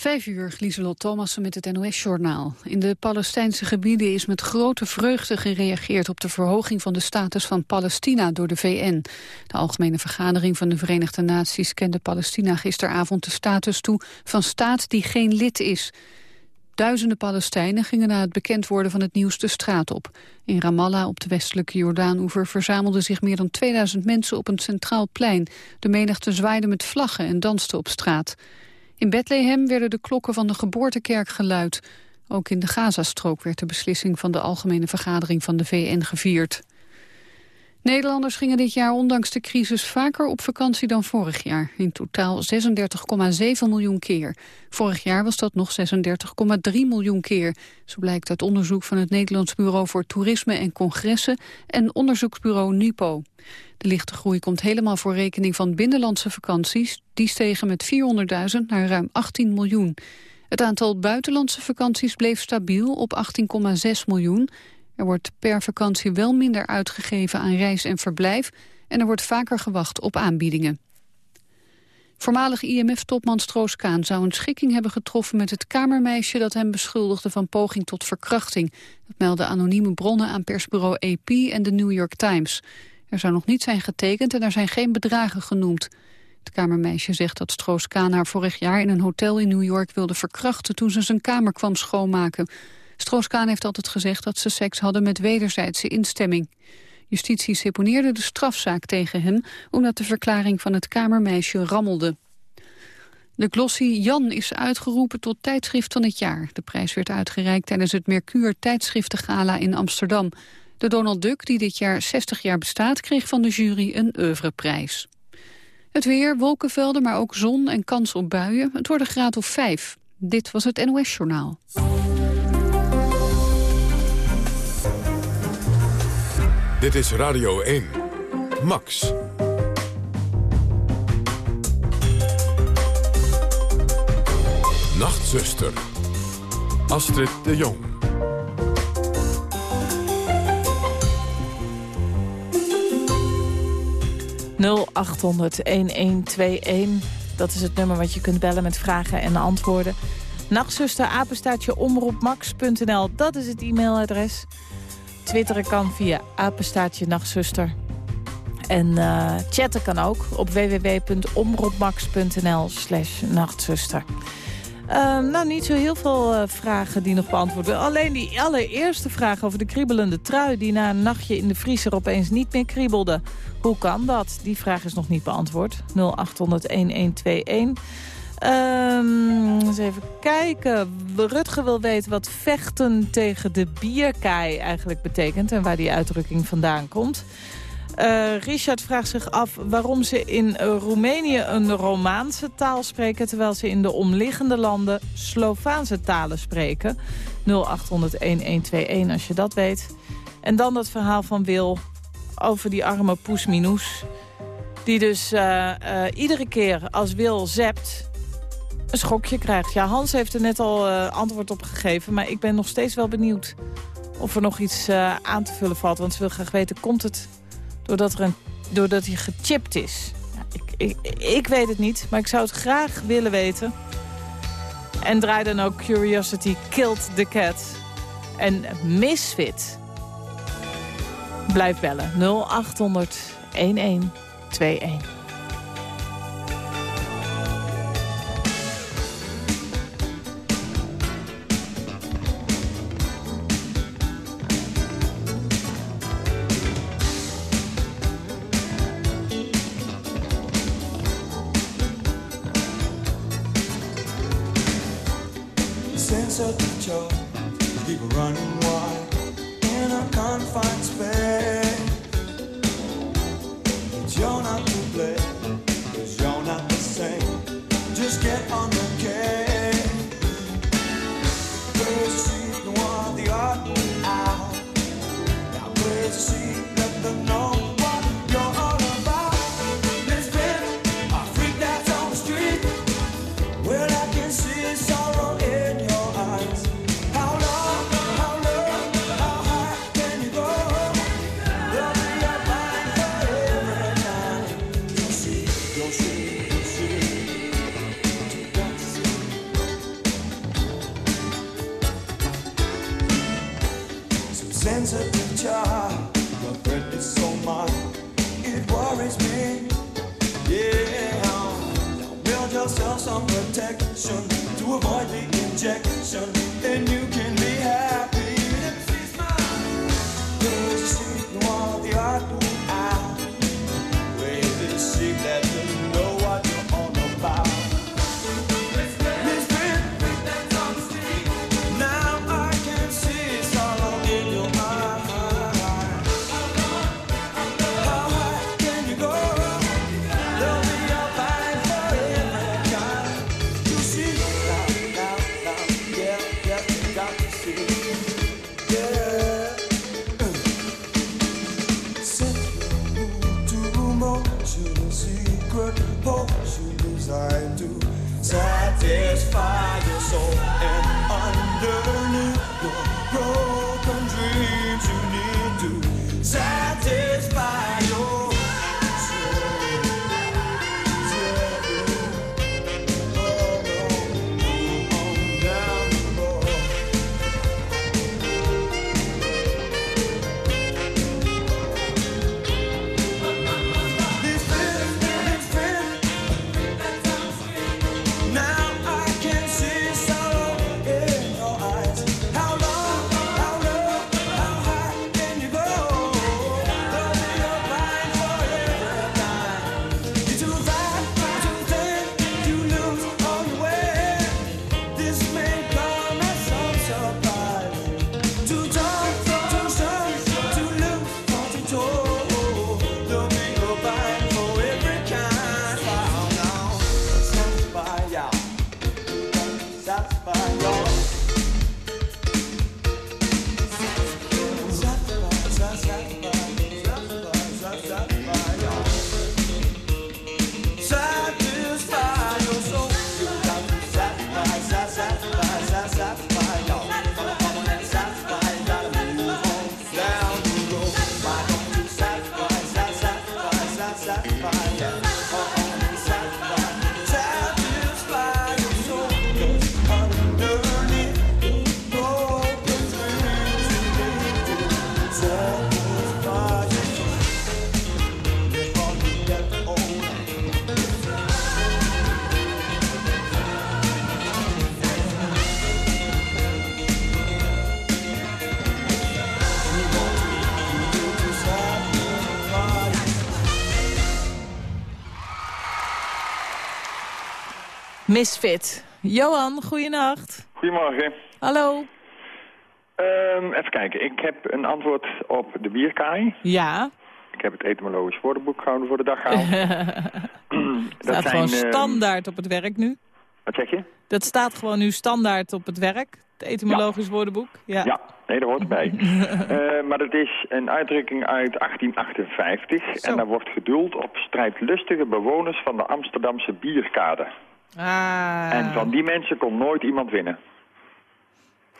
Vijf uur, Lieselot Thomassen met het NOS-journaal. In de Palestijnse gebieden is met grote vreugde gereageerd... op de verhoging van de status van Palestina door de VN. De Algemene Vergadering van de Verenigde Naties... kende Palestina gisteravond de status toe van staat die geen lid is. Duizenden Palestijnen gingen na het bekend worden van het nieuws de straat op. In Ramallah op de westelijke Jordaan-oever verzamelden zich meer dan 2000 mensen op een centraal plein. De menigte zwaaide met vlaggen en danste op straat. In Bethlehem werden de klokken van de geboortekerk geluid. Ook in de Gazastrook werd de beslissing van de Algemene Vergadering van de VN gevierd. Nederlanders gingen dit jaar ondanks de crisis vaker op vakantie dan vorig jaar. In totaal 36,7 miljoen keer. Vorig jaar was dat nog 36,3 miljoen keer. Zo blijkt uit onderzoek van het Nederlands Bureau voor Toerisme en Congressen en onderzoeksbureau NIPO. De lichte groei komt helemaal voor rekening van binnenlandse vakanties. Die stegen met 400.000 naar ruim 18 miljoen. Het aantal buitenlandse vakanties bleef stabiel op 18,6 miljoen. Er wordt per vakantie wel minder uitgegeven aan reis en verblijf... en er wordt vaker gewacht op aanbiedingen. Voormalig IMF-topman Stroos-Kaan zou een schikking hebben getroffen met het kamermeisje dat hem beschuldigde van poging tot verkrachting. Dat melden anonieme bronnen aan persbureau AP en de New York Times. Er zou nog niet zijn getekend en er zijn geen bedragen genoemd. Het kamermeisje zegt dat Stroos-Kaan haar vorig jaar in een hotel in New York wilde verkrachten toen ze zijn kamer kwam schoonmaken. Stroos-Kaan heeft altijd gezegd dat ze seks hadden met wederzijdse instemming. Justitie seponeerde de strafzaak tegen hem omdat de verklaring van het kamermeisje rammelde. De glossy Jan is uitgeroepen tot tijdschrift van het jaar. De prijs werd uitgereikt tijdens het Mercure tijdschriftengala in Amsterdam. De Donald Duck, die dit jaar 60 jaar bestaat, kreeg van de jury een oeuvreprijs. Het weer, wolkenvelden, maar ook zon en kans op buien. Het wordt graad of 5. Dit was het NOS Journaal. Dit is Radio 1. Max. Nachtzuster. Astrid de Jong. 0800-1121. Dat is het nummer wat je kunt bellen met vragen en antwoorden. Nachtzuster, apenstaatje, omroepmax.nl. Dat is het e-mailadres. Twitteren kan via apenstaatje nachtzuster. En uh, chatten kan ook op www.omroepmax.nl slash nachtzuster. Uh, nou, niet zo heel veel uh, vragen die nog beantwoord worden. Alleen die allereerste vraag over de kriebelende trui... die na een nachtje in de vriezer opeens niet meer kriebelde. Hoe kan dat? Die vraag is nog niet beantwoord. 0800-1121. Um, eens even kijken. Rutger wil weten wat vechten tegen de bierkei eigenlijk betekent... en waar die uitdrukking vandaan komt. Uh, Richard vraagt zich af waarom ze in Roemenië een Romaanse taal spreken... terwijl ze in de omliggende landen Slovaanse talen spreken. 0800-1121 als je dat weet. En dan dat verhaal van Wil over die arme Poes Minous... die dus uh, uh, iedere keer als Wil zept een schokje krijgt. Ja, Hans heeft er net al uh, antwoord op gegeven... maar ik ben nog steeds wel benieuwd of er nog iets uh, aan te vullen valt. Want ze wil graag weten, komt het doordat, er een, doordat hij gechipt is? Ik, ik, ik weet het niet, maar ik zou het graag willen weten. En draai dan ook Curiosity Killed the Cat. En Misfit. Blijf bellen. 0800 1121. Misfit. Johan, goeienacht. Goedemorgen. Hallo. Um, even kijken, ik heb een antwoord op de bierkaai. Ja. Ik heb het etymologisch woordenboek gehouden voor de dag gehaald. dat staat gewoon ehm, standaard op het werk nu. Wat zeg je? Dat staat gewoon nu standaard op het werk, het etymologisch woordenboek. Ja. ja, nee, dat hoort erbij. uh, maar dat is een uitdrukking uit 1858 en daar wordt geduld op strijdlustige bewoners van de Amsterdamse bierkade. Ah. En van die mensen kon nooit iemand winnen.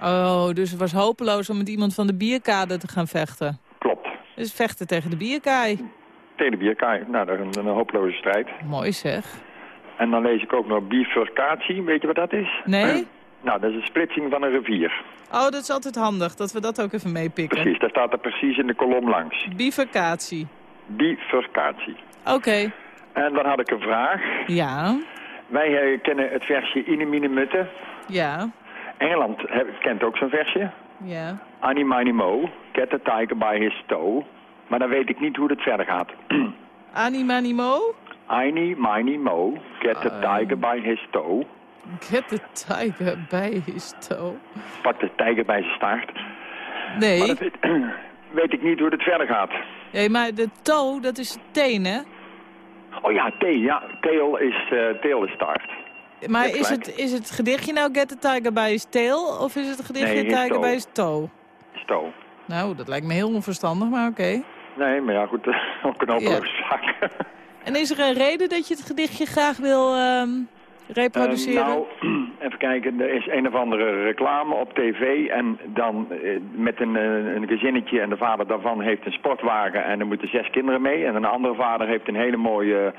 Oh, dus het was hopeloos om met iemand van de bierkade te gaan vechten. Klopt. Dus vechten tegen de bierkaai. Tegen de bierkaai. Nou, dat is een, een hopeloze strijd. Mooi zeg. En dan lees ik ook nog bifurcatie. Weet je wat dat is? Nee. Nou, dat is een splitsing van een rivier. Oh, dat is altijd handig, dat we dat ook even meepikken. Precies, daar staat er precies in de kolom langs. Bifurcatie. Bifurcatie. Oké. En dan had ik een vraag. Ja. Wij uh, kennen het versje Inemine Mutte. Ja. Engeland kent ook zo'n versje. Ja. Annie Mo, get the tiger by his toe. Maar dan weet ik niet hoe het verder gaat. Annie Mo? Annie Mo, get the uh, tiger by his toe. Get the tiger by his toe. Pak de tijger bij zijn staart. Nee. Maar dat weet, weet, ik niet hoe het verder gaat. Nee, maar de toe, dat is teen, hè? Oh ja, tail, ja. Tail is, uh, tail is staart. Maar is het, is het gedichtje nou Get the Tiger by his tail? Of is het gedichtje nee, Tiger toe. by his toe? Toe. Nou, dat lijkt me heel onverstandig, maar oké. Okay. Nee, maar ja, goed, ook een hopeloze ja. zaak. En is er een reden dat je het gedichtje graag wil um, reproduceren? Uh, nou, even kijken, er is een of andere reclame op tv en dan uh, met een, uh, een gezinnetje en de vader daarvan heeft een sportwagen en er moeten zes kinderen mee. En een andere vader heeft een hele mooie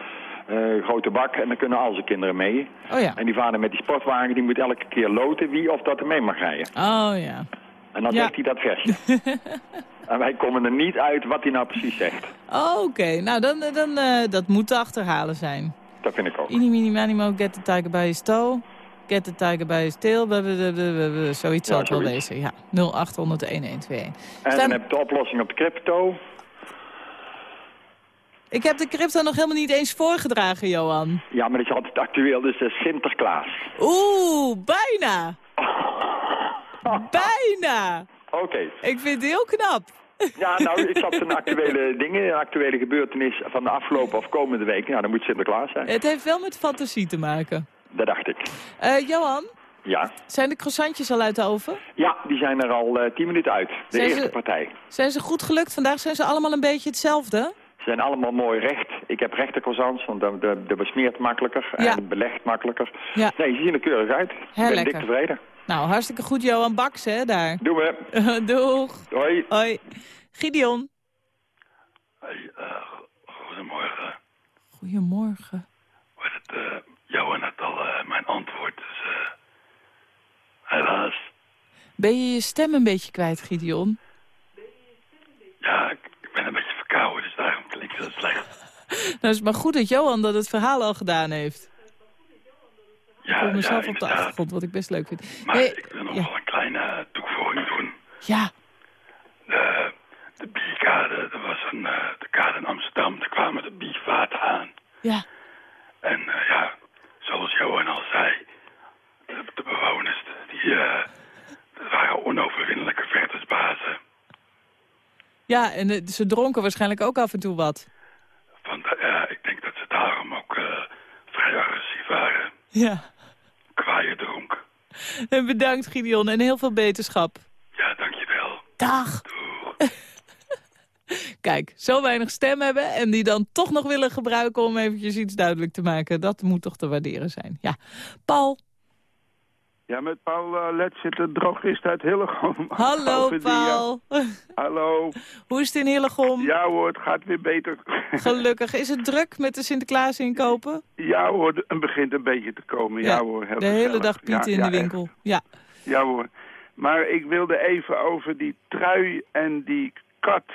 uh, grote bak en daar kunnen al zijn kinderen mee. Oh ja. En die vader met die sportwagen die moet elke keer loten wie of dat er mee mag rijden. Oh ja. En dan Ja. zegt hij dat versje. en wij komen er niet uit wat hij nou precies zegt. Oh, Oké, nou dan, dan eh, dat moet te achterhalen zijn. Dat vind ik ook. Ini, mini, manimo, get the tiger by his toe. Get the tiger by his tail. Zoiets Ja, zal het wel wezen. Ja, 0800 1121. En Staan- dan heb je de oplossing op de crypto. Ik heb de crypto nog helemaal niet eens voorgedragen, Johan. Ja, maar dat is altijd actueel, dus is Sinterklaas. Oeh, bijna. Bijna. Oké. Ik vind het heel knap. Ja, nou, ik zat een actuele dingen, een actuele gebeurtenis van de afgelopen of komende week. Nou, dan moet Sinterklaas zijn. Het heeft wel met fantasie te maken. Dat dacht ik. Eh, Johan, Ja. zijn de croissantjes al uit de oven? Ja, die zijn er al eh, tien minuten uit. De Zijn eerste ze- partij. Zijn ze goed gelukt? Vandaag zijn ze allemaal een beetje hetzelfde. Ze zijn allemaal mooi recht. Ik heb rechte croissants, want dat, besmeert makkelijker Ja. en belegt makkelijker. Ja. Nee, ze zien er keurig uit. Ik Heel ben lekker. dik tevreden. Nou, hartstikke goed, Johan Baks, hè, daar. Doen we. Doeg. Hoi. Hoi. Gideon. Hey, eh, goedemorgen. Goedemorgen. Het, eh jou net al eh, mijn antwoord, dus helaas. Ben je je stem een beetje kwijt, Gideon? Ja, ik, ik ben een beetje verkouden, dus daarom klinkt het slecht. Nou, is maar goed dat Johan dat het verhaal al gedaan heeft. Hoor mezelf op de achtergrond, wat ik best leuk vind. Maar Hey, ik wil nog wel een kleine toevoeging doen. Ja, De, de bierkade, er was een, eh, de kade in Amsterdam, daar kwamen de biervaten aan. ja. En eh, ja, zoals Johan al zei, de, de bewoners, die eh, dat waren onoverwinnelijke vechtersbazen. Ja, en eh, ze dronken waarschijnlijk ook af en toe wat. Van, ik denk dat ze daarom ook eh, vrij agressief waren. Ja. En bedankt, Gideon, en heel veel beterschap. Ja, dankjewel. Dag. Doeg. Kijk, zo weinig stem hebben en die dan toch nog willen gebruiken om eventjes iets duidelijk te maken. Dat moet toch te waarderen zijn. Ja. Paul. Ja, met Paul uh, Let zit de drogist uit Hillegom. Hallo, die, eh, Paul. hallo. Hoe is het in Hillegom? Ja hoor, het gaat weer beter. Gelukkig. Is het druk met de Sinterklaas inkopen? ja hoor, het begint een beetje te komen. Ja, hoor, heel de hele dag Piet Ja, in ja, de winkel. Ja. Ja hoor. Maar ik wilde even over die trui en die kat.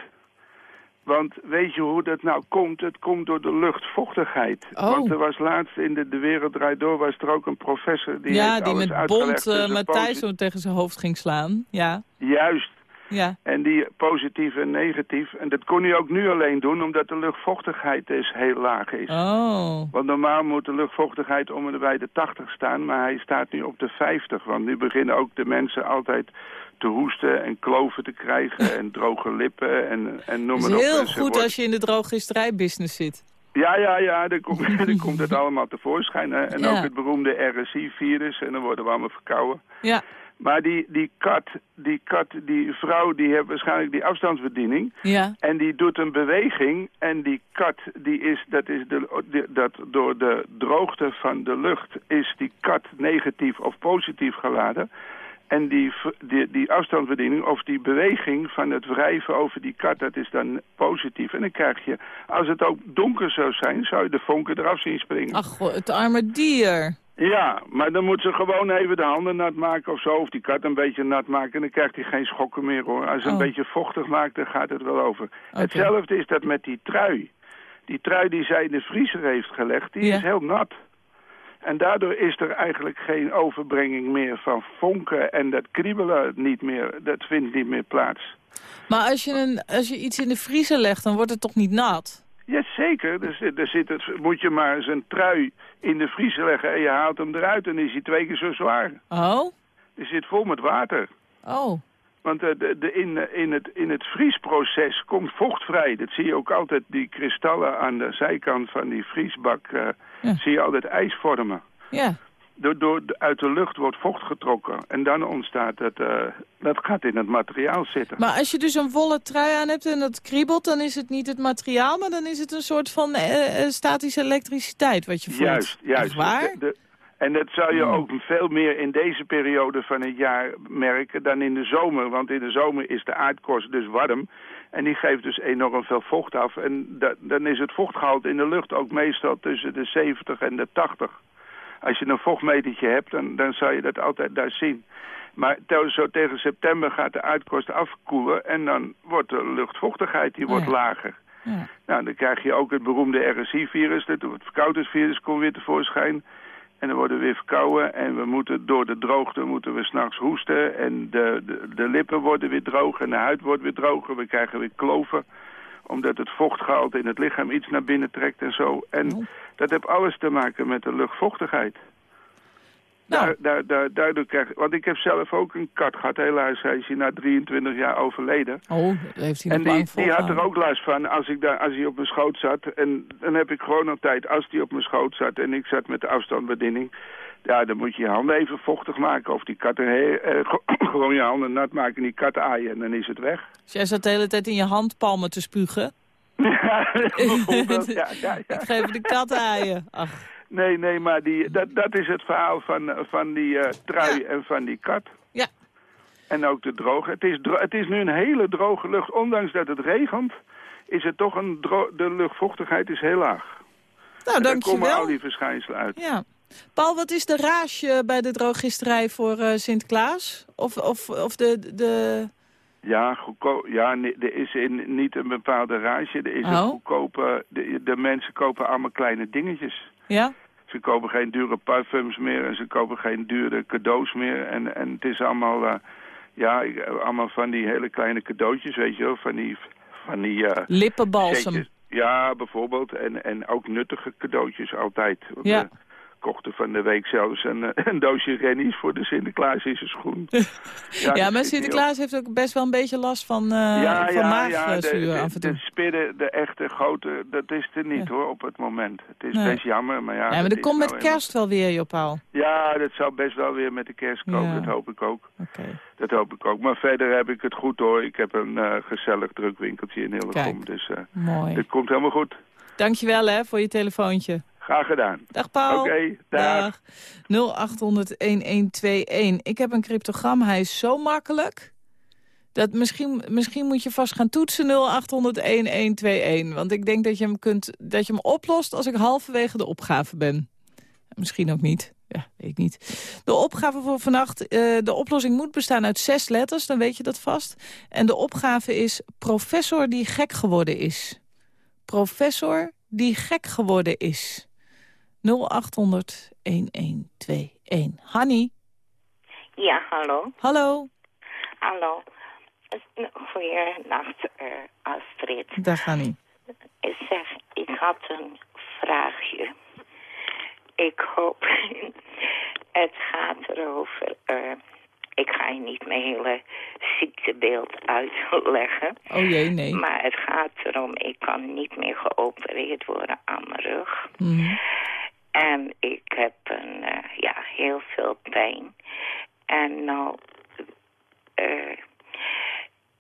Want weet je hoe dat nou komt? Het komt door de luchtvochtigheid. Oh. Want er was laatst in de, de Wereld Draait Door... was er ook een professor die ja, die met bont uh, Matthijs tegen zijn hoofd ging slaan. Ja, Juist. ja. En die positief en negatief. En dat kon hij ook nu alleen doen, omdat de luchtvochtigheid dus heel laag is. Oh, Want normaal moet de luchtvochtigheid om en bij de 80 staan, maar hij staat nu op de 50. Want nu beginnen ook de mensen altijd te hoesten en kloven te krijgen en droge lippen en, en noem het maar is op. heel Dus er goed wordt- als je in de drogisterijbusiness zit. Ja, ja, ja, dan komt, dan komt het allemaal tevoorschijn. Hè? En Ja. ook het beroemde RSI-virus en dan worden we allemaal verkouden. Ja, Maar die, die kat, die kat, die vrouw, die heeft waarschijnlijk die afstandsbediening. ja. En die doet een beweging en die kat, die is, dat is de, de- dat door de droogte van de lucht is die kat negatief of positief geladen. En die, die, die afstandsbediening of die beweging van het wrijven over die kat, dat is dan positief. En dan krijg je, als het ook donker zou zijn, zou je de vonken eraf zien springen. Ach, het arme dier. Ja, maar dan moet ze gewoon even de handen nat maken of zo. Of die kat een beetje nat maken. En dan krijgt hij geen schokken meer hoor. Als ze Oh. een beetje vochtig maakt, dan gaat het wel over. Hetzelfde is dat met die trui. Die trui die zij in de vriezer heeft gelegd, die Ja. is heel nat. En daardoor is er eigenlijk geen overbrenging meer van vonken. En dat kriebelen niet meer, dat vindt niet meer plaats. Maar als je, een, als je iets in de vriezer legt, dan wordt het toch niet nat? Jazeker, er zit, er zit het, moet je maar eens een trui in de vriezer leggen en je haalt hem eruit en dan is hij twee keer zo zwaar. Oh? Die zit vol met water. Oh. Want eh, de, de, in, eh, in, het, in het vriesproces komt vocht vrij. Dat zie je ook altijd, die kristallen aan de zijkant van die vriesbak, eh, Ja. zie je altijd ijs vormen. Ja. Door, door, uit de lucht wordt vocht getrokken en dan ontstaat het, dat gaat in het materiaal zitten. Maar als je dus een wollen trui aan hebt en dat kriebelt, dan is het niet het materiaal, maar dan is het een soort van eh, eh, statische elektriciteit wat je voelt. Juist, juist. Echt waar? De- de- en dat zou je Oh. ook veel meer in deze periode van het jaar merken dan in de zomer. Want in de zomer is de aardkorst dus warm. En die geeft dus enorm veel vocht af. En da- dan is het vochtgehalte in de lucht ook meestal tussen de 70 en de 80. Als je een vochtmetertje hebt, dan, dan zou je dat altijd daar zien. Maar zo tegen september gaat de uitkomst afkoelen en dan wordt de luchtvochtigheid die wordt Ja. lager. Ja. Nou, dan krijg je ook het beroemde RSI-virus, het verkoudheidsvirus komt weer tevoorschijn. En dan worden we weer verkouden en we moeten door de droogte moeten we s'nachts hoesten. En de, de, de lippen worden weer droog en de huid wordt weer droger. We krijgen weer kloven, omdat het vochtgehalte in het lichaam iets naar binnen trekt en zo. En dat heeft alles te maken met de luchtvochtigheid. Nou. Daar, daar, daar, daardoor krijg, want ik heb zelf ook een kat gehad. Helaas hij is hij na 23 jaar overleden. Oh, dat heeft hij nog En die, die had er ook last van als, ik daar, als hij op mijn schoot zat. En dan heb ik gewoon altijd, als hij op mijn schoot zat en ik zat met de afstandsbediening... Ja, dan moet je je handen even vochtig maken. Of die katten he- eh, gewoon je handen nat maken en die kat aaien en dan is het weg. Dus jij zat de hele tijd in je handpalmen te spugen. Ja, bijvoorbeeld. Ja, ja, ja. Ik geef de kat aaien. Ach, Nee, nee, maar die, dat, dat is het verhaal van, eh, van die eh, trui en van die kat. Ja. En ook de droge. Het is, dro- het is nu een hele droge lucht. Ondanks dat het regent, is het toch een de luchtvochtigheid is heel laag. nou, En daar komen al dankjewel. die verschijnselen uit. Ja. Paul, wat is de rage bij de drogisterij voor eh, Sint-Klaas? Of, of, of de, de... Ja, goedkoop, ja er is in, niet een bepaalde rage. Er is een Oh. goedkope... De, de mensen kopen allemaal kleine dingetjes. Ja? Ze kopen geen dure parfums meer en ze kopen geen dure cadeaus meer. En, en het is allemaal, eh, ja, eh, allemaal van die hele kleine cadeautjes, weet je wel. Van die, van die eh, Lippenbalsem. setjes. Ja, bijvoorbeeld. En, en ook nuttige cadeautjes altijd. Ja. Kochten van de week zelfs een, eh, een doosje rennies voor de Sinterklaas in zijn schoen. Ja, dat maar Sinterklaas heeft ook best wel een beetje last van, eh ja, van maagzuur ja, af en toe. de spidden, de echte grote, dat is er niet hoor op het moment. Het is Nee. best jammer, maar ja. Ja, maar dat dat komt nou met eenmaal- kerst wel weer, Paul. Ja, dat zou best wel weer met de kerst komen, dat hoop ik ook. Dat hoop ik ook. Maar verder heb ik het goed hoor. Ik heb een eh, gezellig druk-winkeltje in Hillegom, dus eh Mooi. het komt helemaal goed. Dankjewel hè, voor je telefoontje. Graag gedaan. Dag Paul. Oké, dag. 0800-1121. Ik heb een cryptogram, hij is zo makkelijk... Dat misschien, misschien moet je vast gaan toetsen 0800-1121. Want ik denk dat je, hem kunt, dat je hem oplost als ik halverwege de opgave ben. Misschien ook niet. Ja, weet ik niet. De opgave voor vannacht, eh, de oplossing moet bestaan uit zes letters. Dan weet je dat vast. En de opgave is professor die gek geworden is. Professor die gek geworden is. 0800 1121. Hanny, Ja, hallo. hallo. Hallo. Goeienacht, uh, Astrid. Dag Hanny. Ik zeg, ik had een vraagje. Ik hoop... het gaat erover... Uh, ik ga je niet mijn hele ziektebeeld uitleggen. Oh jee, nee. Maar het gaat erom, ik kan niet meer geopereerd worden aan mijn rug. Mm. En ik heb een, uh, ja, heel veel pijn. En nou uh,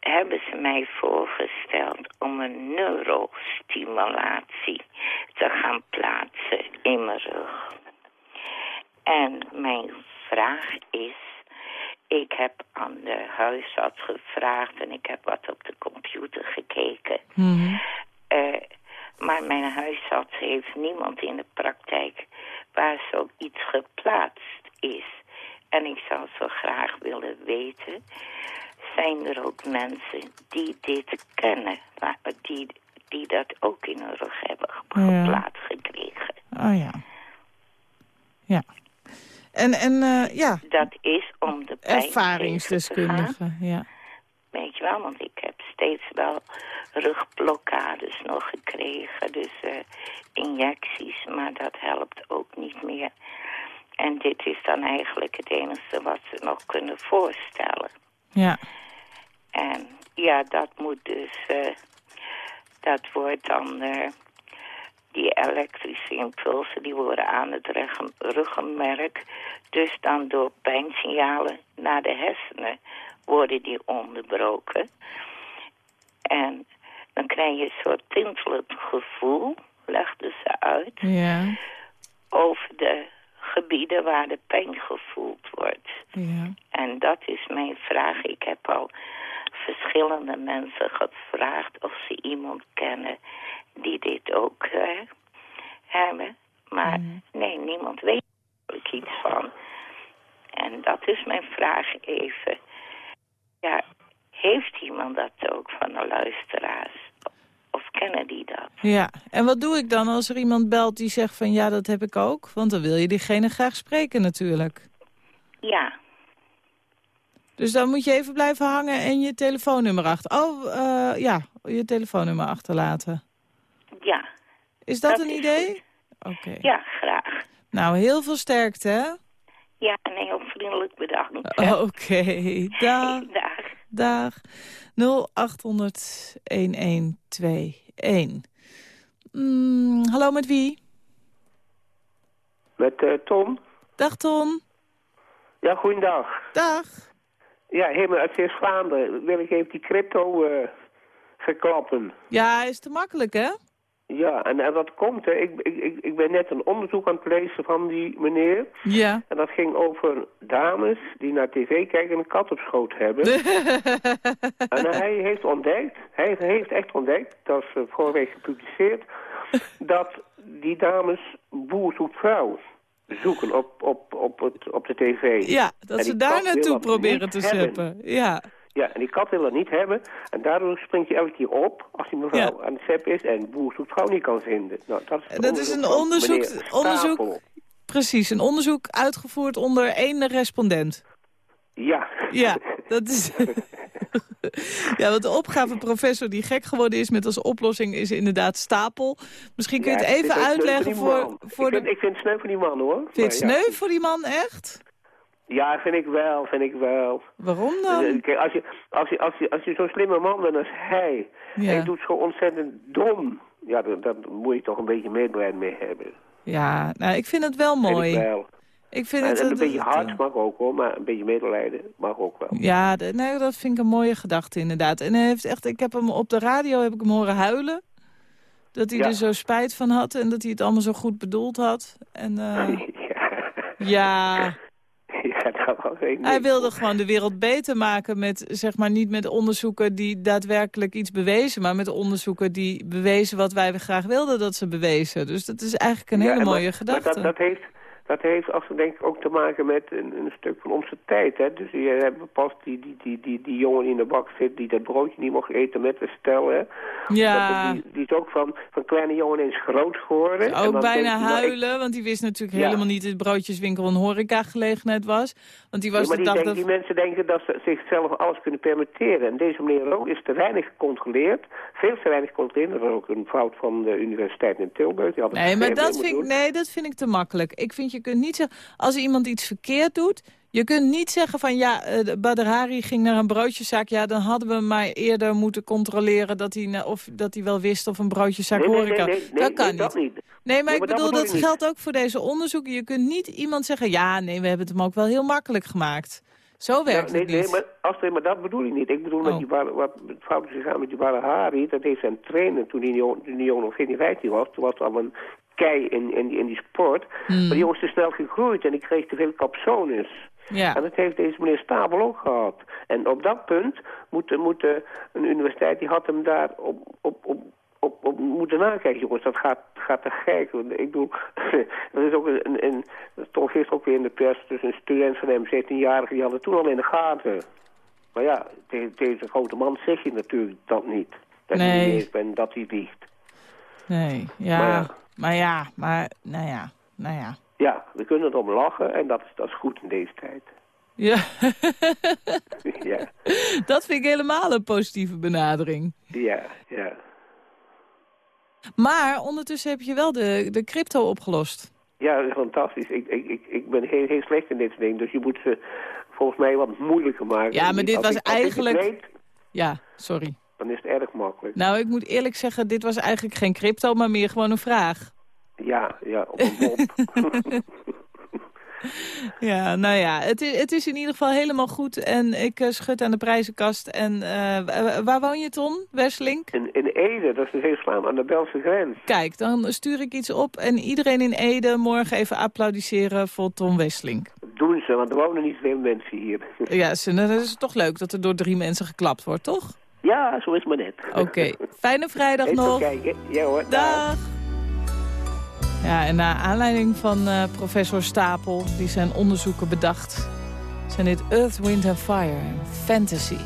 hebben ze mij voorgesteld om een neurostimulatie te gaan plaatsen in mijn rug. En mijn vraag is, ik heb aan de huisarts gevraagd en ik heb wat op de computer gekeken. Mm. Uh, maar mijn huisarts heeft niemand in de praktijk waar zoiets geplaatst is. En ik zou zo graag willen weten, zijn er ook mensen die dit kennen, die, die dat ook in hun rug hebben geplaatst gekregen? Oh ja. Ja. En, en uh, ja. Dat is om de pijn Ervaringsdeskundige, ja. Weet je wel, want ik heb steeds wel rugblokkades nog gekregen. Dus uh, injecties, maar dat helpt ook niet meer. En dit is dan eigenlijk het enige wat ze nog kunnen voorstellen. Ja. En ja, dat moet dus... Uh, dat wordt dan... Uh, die elektrische impulsen, die worden aan het ruggenmerk. Dus dan door pijnsignalen naar de hersenen worden die onderbroken. En dan krijg je een soort tintelend gevoel, legden ze uit, ja. over de gebieden waar de pijn gevoeld wordt. Ja. En dat is mijn vraag. Ik heb al verschillende mensen gevraagd of ze iemand kennen die dit ook uh, hebben. Maar mm. nee, niemand weet. ik iets van. En dat is mijn vraag even. Ja, heeft iemand dat ook van de luisteraars? Of kennen die dat? Ja, en wat doe ik dan als er iemand belt die zegt van ja, dat heb ik ook? Want dan wil je diegene graag spreken natuurlijk. Ja, Dus dan moet je even blijven hangen en je telefoonnummer achter. Oh, eh, ja, je telefoonnummer achterlaten. ja, Is dat, Dat een is idee? Oké. ja, graag. Nou, heel veel sterkte, hè? Ja, en heel vriendelijk bedankt. Oké, dag. Dag. Dag. 0800 1121. Mm, hallo, met wie? Met eh, Tom. Dag Tom. Ja, goeiedag. Dag. Ja, helemaal uit Zeeuws-Vlaanderen. Wil ik even die crypto eh verklappen. Ja, is te makkelijk, hè? Ja, en, en dat komt, hè. Ik, ik, ik, ben net een onderzoek aan het lezen van die meneer. Ja. En dat ging over dames die naar tv kijken en een kat op schoot hebben. en hij heeft ontdekt, hij heeft echt ontdekt, dat is eh, vorige week gepubliceerd, dat die dames boer zoekt vrouw zoeken op, op, op, het, op de tv. ja, dat ze daar naartoe proberen te hebben. zeppen. Ja. Ja, en die kat wil dat niet hebben. En daardoor springt hij elke keer op als die mevrouw aan het zeppen is en boer zoekt vrouw niet kan vinden. Nou, dat is, Dat is een onderzoek- onderzoek-. Precies, een onderzoek uitgevoerd onder één respondent. Ja. Ja, dat is... ja, want de opgaveprofessor die gek geworden is met als oplossing is inderdaad stapel. Misschien kun je Ja, het even uitleggen voor, voor ik, de... vind, ik vind het sneu voor die man, hoor. Vind je het ja. sneu voor die man, echt? Ja, vind ik wel, vind ik wel. Waarom Eh, dan? Kijk, als je, als je, als je, als je zo'n slimme man bent als hij, Ja. je doet zo ontzettend dom, ja, dan, moet je toch een beetje medelijden mee hebben. Ja, nou, ik vind het wel Vind mooi. ik wel. Ik vind En, het... en een het- beetje het- hard mag ook hoor, maar een beetje medelijden mag ook wel. Ja, de- nee, dat vind ik een mooie gedachte inderdaad. En hij heeft echt, ik heb hem op de radio heb ik hem horen huilen. Dat hij Ja. er zo spijt van had en dat hij het allemaal zo goed bedoeld had. En eh, Ja, ja, één hij wilde gewoon de wereld beter maken met, zeg maar, niet met onderzoeken die daadwerkelijk iets bewezen, maar met onderzoeken die bewezen wat wij graag wilden dat ze bewezen. Dus dat is eigenlijk een Ja, hele mooie maar, gedachte. Maar dat, dat heeft, dat heeft als denk ik ook te maken met een, een stuk van onze tijd. Hè? Dus je hebt pas die, die, die, die, die jongen die in de bak zit die dat broodje niet mocht eten met de stel. Hè? ja, Dat, die, die is ook van, van kleine jongen eens groot geworden. En ook dan bijna denkt hij, ik- huilen, want die wist natuurlijk Ja. helemaal niet dat het broodjeswinkel een horecagelegenheid was. Want die Ja, was maar de die, dag dat... die mensen denken dat ze zichzelf alles kunnen permitteren. En deze meneer ook is te weinig gecontroleerd. Veel te weinig gecontroleerd. Dat was ook een fout van de universiteit in Tilburg. Die Nee, maar dat vind, ik, nee, dat vind ik te makkelijk. Ik vind, je kunt niet zeggen, als iemand iets verkeerd doet... je kunt niet zeggen van, ja, eh, de Badr Hari ging naar een broodjeszaak... ja, dan hadden we maar eerder moeten controleren... dat hij, na- of, dat hij wel wist of een broodjeszaak. Nee, horeca... nee, nee, nee, dat kan niet. dat niet. Nee, maar ik maar dat bedoel, dat geldt ook voor deze onderzoeken. Je kunt niet iemand zeggen, ja, nee, we hebben het hem ook wel heel makkelijk gemaakt. Zo werkt Ja, het niet. nee, maar, Astrid, maar dat bedoel ik niet. Ik bedoel Oh. met die bar, wat het fout is gegaan met die Barahari. Dat heeft zijn trainer toen die jongen, toen die nog geen 15 was. Toen was het al een kei in, in, die- in die sport. Hmm. Maar die jongen is te snel gegroeid en die kreeg te veel capsones. Ja. En dat heeft deze meneer Stabel ook gehad. En op dat punt moet, moet eh, een universiteit, die had hem daar op, op, op, op, op moeten nakijken. Jongens, dat gaat, gaat te gek. Ik bedoel, dat is ook een, een, een dat stond gisteren ook weer in de pers, dus een student van hem, 17-jarige, die had het toen al in de gaten. Maar ja, tegen, tegen zo'n grote man zeg je natuurlijk dat niet. Dat Nee. hij niet bent dat hij liegt. Nee, ja. Maar Maar ja. maar, nou ja, nou ja. Ja, we kunnen erom lachen en dat is, dat is goed in deze tijd. Ja, ja, dat vind ik helemaal een positieve benadering. ja, ja. Maar ondertussen heb je wel de, de crypto opgelost. Ja, dat is fantastisch. Ik, ik, ik, ik ben heel, heel slecht in dit soort dingen, dus je moet ze volgens mij wat moeilijker maken. Ja, maar dit Als was ik- eigenlijk- weet, Ja, sorry. Dan is het erg makkelijk. Nou, ik moet eerlijk zeggen, dit was eigenlijk geen crypto, maar meer gewoon een vraag. Ja, ja, op een mop. Ja, nou ja, het is, het is in ieder geval helemaal goed. En ik eh, schud aan de prijzenkast. En eh, wa- waar woon je, Tom? Westlink? in, in Ede, dat is een heel slaan aan de Belgische grens. Kijk, dan stuur ik iets op. En iedereen in Ede morgen even applaudisseren voor Tom Westlink. Doen ze, want er wonen niet veel mensen hier. Ja, ze- nou, dat is toch leuk dat er door drie mensen geklapt wordt, toch? Ja, zo is het maar net. Oké, fijne vrijdag Even nog. kijken. Ja hoor. Dag. Ja, en naar aanleiding van eh, professor Stapel, die zijn onderzoeken bedacht... zijn dit Earth, Wind and Fire, Fantasy.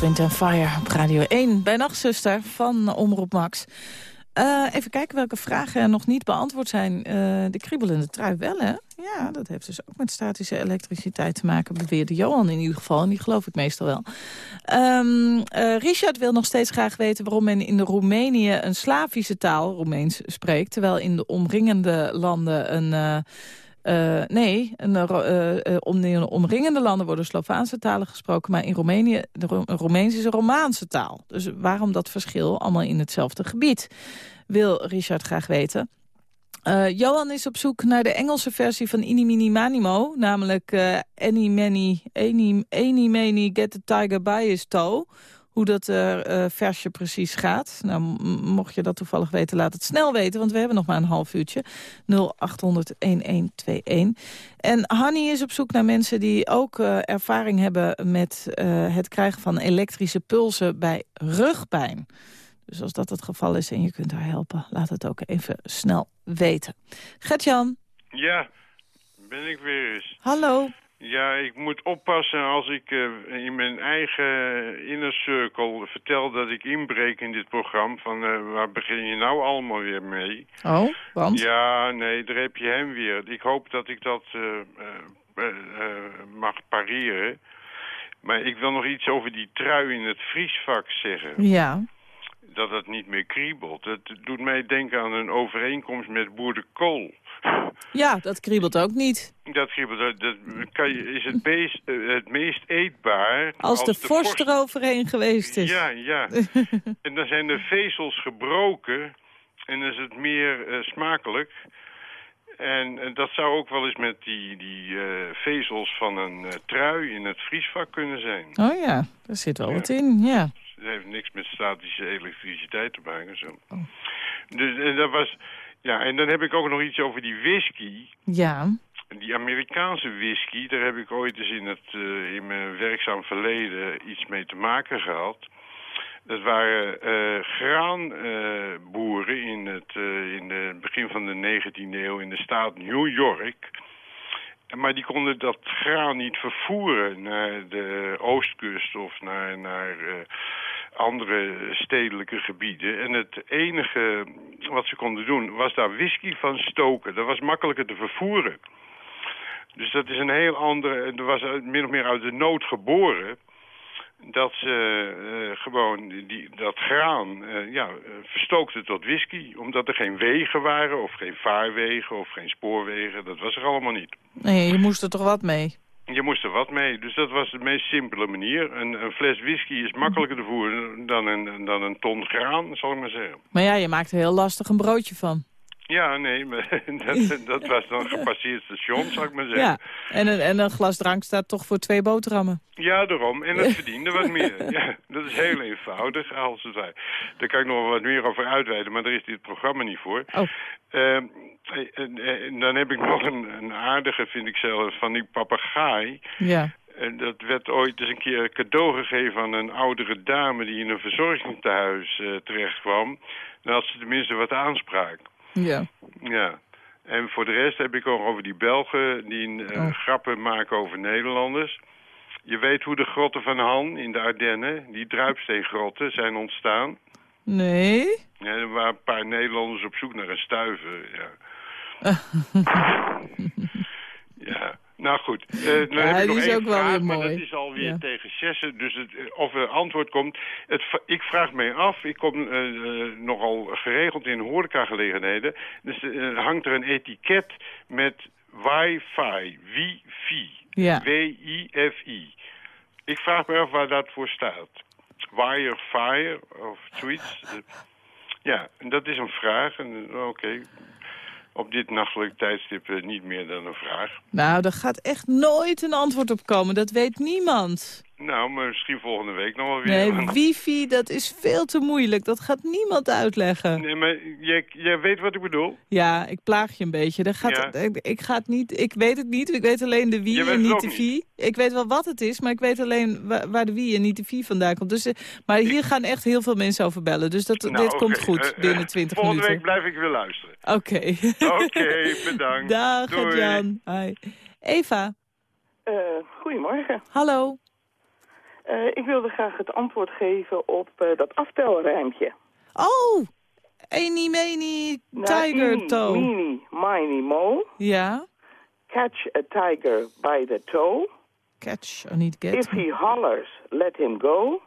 Earth, Wind and Fire op Radio 1 bij Nachtzuster van Omroep Max. Eh, even kijken welke vragen nog niet beantwoord zijn. Eh, de kriebelende trui wel, hè? Ja, dat heeft dus ook met statische elektriciteit te maken, beweerde Johan in ieder geval. En die geloof ik meestal wel. Ehm, eh, Richard wil nog steeds graag weten waarom men in de Roemenië een Slavische taal, Roemeens, spreekt. Terwijl in de omringende landen een... eh, nee, eh, eh, om, de omringende landen worden Slovaanse talen gesproken... maar in Roemenië, de Ro is een Romaanse taal. Dus waarom dat verschil allemaal in hetzelfde gebied? Wil Richard graag weten. Johan is op zoek naar de Engelse versie van Ini Mini Manimo. Namelijk Any Many, Any, Any Many Get the Tiger by his toe. Hoe dat eh, eh, versje precies gaat. Nou, mocht je dat toevallig weten, laat het snel weten. Want we hebben nog maar een half uurtje. 0800-1121. En Hanny is op zoek naar mensen die ook eh, ervaring hebben... met het krijgen van elektrische pulsen bij rugpijn. Dus als dat het geval is en je kunt haar helpen... laat het ook even snel weten. Gert-Jan, Ja, ben ik weer eens. hallo. Ja, ik moet oppassen als ik eh, in mijn eigen inner circle vertel dat ik inbreek in dit programma. Van eh, waar begin je nou allemaal weer mee? Oh, want? Ja, nee, daar heb je hem weer. Ik hoop dat ik dat eh, mag pareren. Maar ik wil nog iets over die trui in het vriesvak zeggen. Ja. Dat het niet meer kriebelt. Het doet mij denken aan een overeenkomst met boer de kool. Ja, dat kriebelt ook niet. Dat kriebelt, dat kan je, is het, beest, eh, het meest eetbaar... Als, de, vorst eroverheen geweest is. Ja, ja. en dan zijn de vezels gebroken en is het meer eh, smakelijk. En eh, dat zou ook wel eens met die, die vezels van een trui in het vriesvak kunnen zijn. Oh ja, daar zit wel wat in, ja. Het heeft niks met statische elektriciteit te maken. Zo. Oh. Dus en dat was... Ja, en dan heb ik ook nog iets over die whisky. Ja. Die Amerikaanse whisky, daar heb ik ooit eens in, het, eh, in mijn werkzaam verleden iets mee te maken gehad. Dat waren eh graanboeren in het eh, in het begin van de 19e eeuw in de staat New York. Maar die konden dat graan niet vervoeren naar de oostkust of naar, naar andere stedelijke gebieden. En het enige wat ze konden doen was daar whisky van stoken. Dat was makkelijker te vervoeren. Dus dat is een heel andere... Er was min of meer uit de nood geboren dat ze eh, gewoon die, dat graan eh, ja, verstookten tot whisky. Omdat er geen wegen waren, of geen vaarwegen, of geen spoorwegen. Dat was er allemaal niet. Nee, je moest er toch wat mee? Je moest er wat mee. Dus dat was de meest simpele manier. Een, een fles whisky is makkelijker te voeren dan een, dan een ton graan, zal ik maar zeggen. Maar ja, je maakt er heel lastig een broodje van. Ja, nee, maar dat, dat was dan een gepasseerd station, zal ik maar zeggen. Ja, en een, en een glas drank staat toch voor twee boterhammen. Ja, daarom. En het verdiende wat meer. Ja, dat is heel eenvoudig, als het ware. Daar kan ik nog wat meer over uitweiden, maar daar is dit programma niet voor. Oh. Ehm, en, en dan heb ik nog een, een aardige, vind ik zelf, van die papegaai. Ja. En dat werd ooit eens een keer cadeau gegeven aan een oudere dame... die in een verzorgingstehuis eh terecht kwam. Dan had ze tenminste wat aanspraak. Ja. Ja. En voor de rest heb ik ook over die Belgen die Oh. grappen maken over Nederlanders. Je weet hoe de grotten van Han in de Ardennen, die druipsteengrotten, zijn ontstaan. Nee? Ja, er waren een paar Nederlanders op zoek naar een stuiver. Ja. ja. Nou goed, eh, dan Ja, heb ik nog is één ook wel vraag, maar dat is alweer Ja. tegen zessen. Dus het, eh, of er antwoord komt. Het, ik vraag mij af, ik kom eh, nogal geregeld in horecagelegenheden. Dus hangt er een etiket met wifi, wifi, Ja. W-I-F-I. Ik vraag me af waar dat voor staat. Wire, fire of zoiets. Ja, en dat is een vraag. Oké, op dit nachtelijk tijdstip eh, niet meer dan een vraag. Nou, daar gaat echt nooit een antwoord op komen. Dat weet niemand. Nou, maar misschien volgende week nog wel weer. Nee, wifi, dat is veel te moeilijk. Dat gaat niemand uitleggen. Nee, maar jij, jij weet wat ik bedoel? Ja, ik plaag je een beetje. Dat gaat, Ja. ik, ik, ga het niet, ik weet het niet. Ik weet alleen de wie en niet de vie. Ik weet wel wat het is, maar ik weet alleen waar, waar de wie en niet de vie vandaan komt. Dus, eh, maar hier gaan echt heel veel mensen over bellen. Dus dat, Nou, dit komt goed Eh, binnen eh, 20 Volgende minuten. week blijf ik weer luisteren. Oké. Oké, bedankt. Dag, Doei. Jan. Hi. Eva, Eh, goedemorgen. hallo. Eh, ik wilde graag het antwoord geven op eh, dat aftelrijmpje. Oh, Eni, meni, Nou, tiger eeny, toe. meeny, miny, mo. Ja, Catch a tiger by the toe. catch, or niet get. If he hollers, let him go.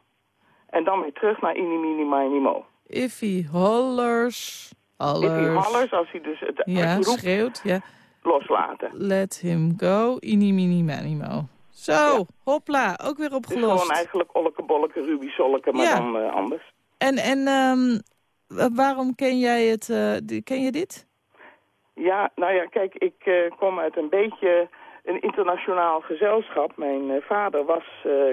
En dan weer terug naar eeny, meeny, miny, mo. If he hollers, If he hollers. als hij dus het Ja, roept, schreeuwt, ja. loslaten. Let him go, ini mini manimo. Zo, hopla, ook weer Het is opgelost. gewoon eigenlijk olleke, bolleke, ruby, solleke, maar Ja. dan eh, anders. En, en ehm, wa- waarom ken jij het, eh, ken je dit? Ja, nou ja, kijk, ik eh, kom uit een beetje een internationaal gezelschap. Mijn vader was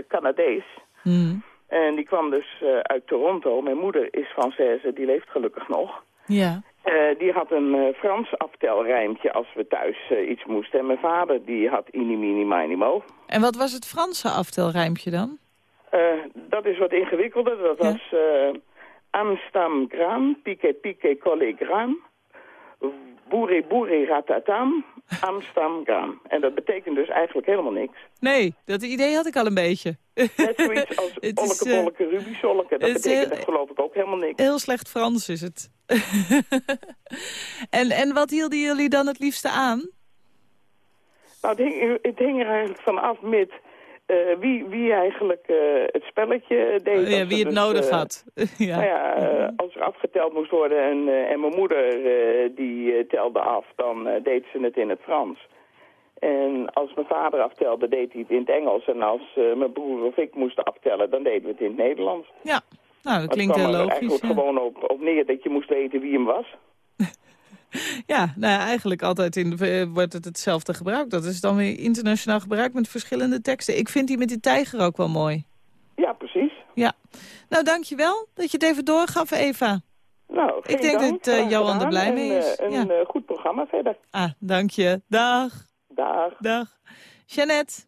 Canadees. Hmm. En die kwam dus uit Toronto. Mijn moeder is Française, die leeft gelukkig nog. Ja. Eh, die had een eh, Frans aftelrijmpje als we thuis eh, iets moesten. En mijn vader die had ini, mini, mini, mo. En wat was het Franse aftelrijmpje dan? Dat is wat ingewikkelder. Dat was eh Amstam gram, pique pique collegram. Boere boere ratatam. En dat betekent dus eigenlijk helemaal niks. Nee, dat idee had ik al een beetje. Net zoiets als olleke eh, bolleke ruby solleke. Dat betekent heel- echt geloof ik ook helemaal niks. Heel slecht Frans is het. en, en wat hielden jullie dan het liefste aan? Nou, het hing, het hing er eigenlijk vanaf met eh, wie, wie eigenlijk eh, het spelletje deed. ja, Als wie het dus, nodig eh, had. ja. Nou ja, eh, als er afgeteld moest worden en, en mijn moeder die telde af, dan deed ze het in het Frans. En als mijn vader aftelde, deed hij het in het Engels. En als mijn broer of ik moesten aftellen, dan deden we het in het Nederlands. Ja, nou, dat klinkt het heel kwam er logisch. eigenlijk ja. gewoon op, op neer dat je moest weten wie hem was. Ja, nou ja, eigenlijk altijd in, eh, wordt het hetzelfde gebruikt. Dat is dan weer internationaal gebruik met verschillende teksten. Ik vind die met die tijger ook wel mooi. Ja, precies. Ja. Nou, dankjewel dat je het even doorgaf, Eva. Nou, geen Ik denk dank, dat eh, graag Johan er blij En, mee eh, is. een ja. eh, goed programma verder. Ah, dank je. Dag. Dag. Dag. Jeannette.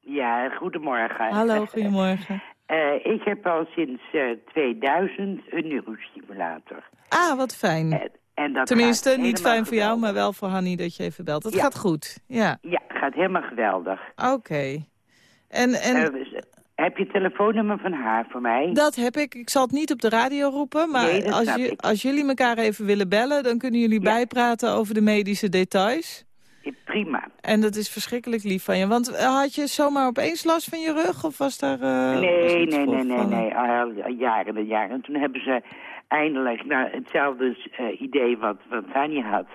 Ja, goedemorgen. Hallo, goedemorgen. Eh, ik heb al sinds eh, 2000 een neurostimulator. Ah, wat fijn. En dat Tenminste, niet fijn voor jou, maar wel voor Hanny dat je even belt. Het Ja. gaat goed. Ja, Ja, gaat helemaal geweldig. oké. En, en Eh, heb je het telefoonnummer van haar voor mij? dat heb ik. Ik zal het niet op de radio roepen, maar Nee, als, je, als jullie elkaar even willen bellen... dan kunnen jullie bijpraten over de medische details. Prima. En dat is verschrikkelijk lief van je. Want eh, had je zomaar opeens last van je rug? Of was daar... eh, was nee, nee, nee, nee, nee. Al al jaren en jaren. En toen hebben ze eindelijk nou, hetzelfde eh, idee wat, wat had.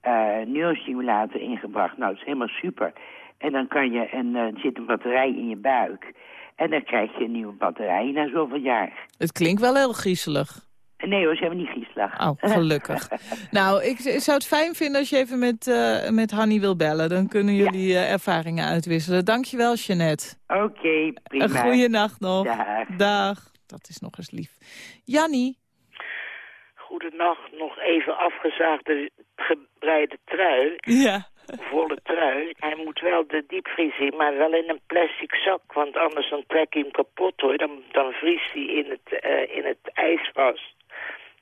eh neurostimulator ingebracht. Nou, dat is helemaal super. En dan kan je, en eh, zit een batterij in je buik. En dan krijg je een nieuwe batterij na zoveel jaar. Het klinkt wel heel griezelig. Nee hoor, ze hebben niet griezelig. Oh, gelukkig. nou, ik, ik zou het fijn vinden als je even met, eh met Hanny wil bellen. Dan kunnen jullie eh, ervaringen uitwisselen. Dankjewel, Jeannette. Oké, prima. Een goede nacht nog. Dag. Dag. Dat is nog eens lief. Jannie. Goedenacht, nog even afgezaagde gebreide trui. Ja. Volle trui. Hij moet wel de diepvries in, maar wel in een plastic zak. Want anders dan trek je hem kapot hoor. Dan, dan vriest hij in het, eh, in het ijs vast.